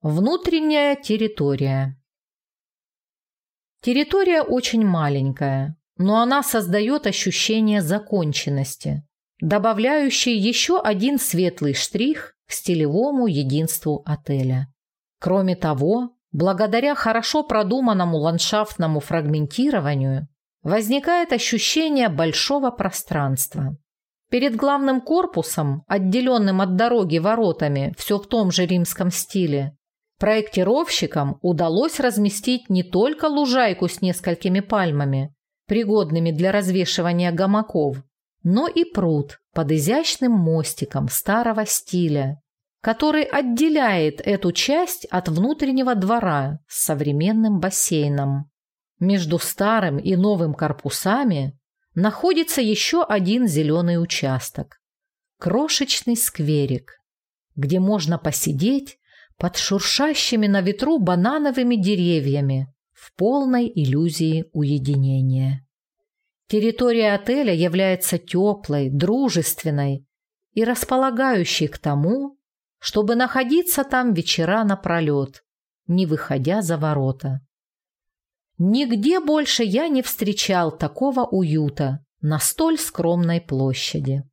Внутренняя территория. Территория очень маленькая, но она создает ощущение законченности, добавляющий еще один светлый штрих к стилевому единству отеля. Кроме того, благодаря хорошо продуманному ландшафтному фрагментированию возникает ощущение большого пространства. Перед главным корпусом, отделенным от дороги воротами, все в том же римском стиле, проектировщикам удалось разместить не только лужайку с несколькими пальмами, пригодными для развешивания гамаков, но и пруд под изящным мостиком старого стиля, который отделяет эту часть от внутреннего двора с современным бассейном. Между старым и новым корпусами находится еще один зеленый участок – крошечный скверик, где можно посидеть под шуршащими на ветру банановыми деревьями в полной иллюзии уединения. Территория отеля является теплой, дружественной и располагающей к тому, чтобы находиться там вечера напролет, не выходя за ворота. Нигде больше я не встречал такого уюта на столь скромной площади.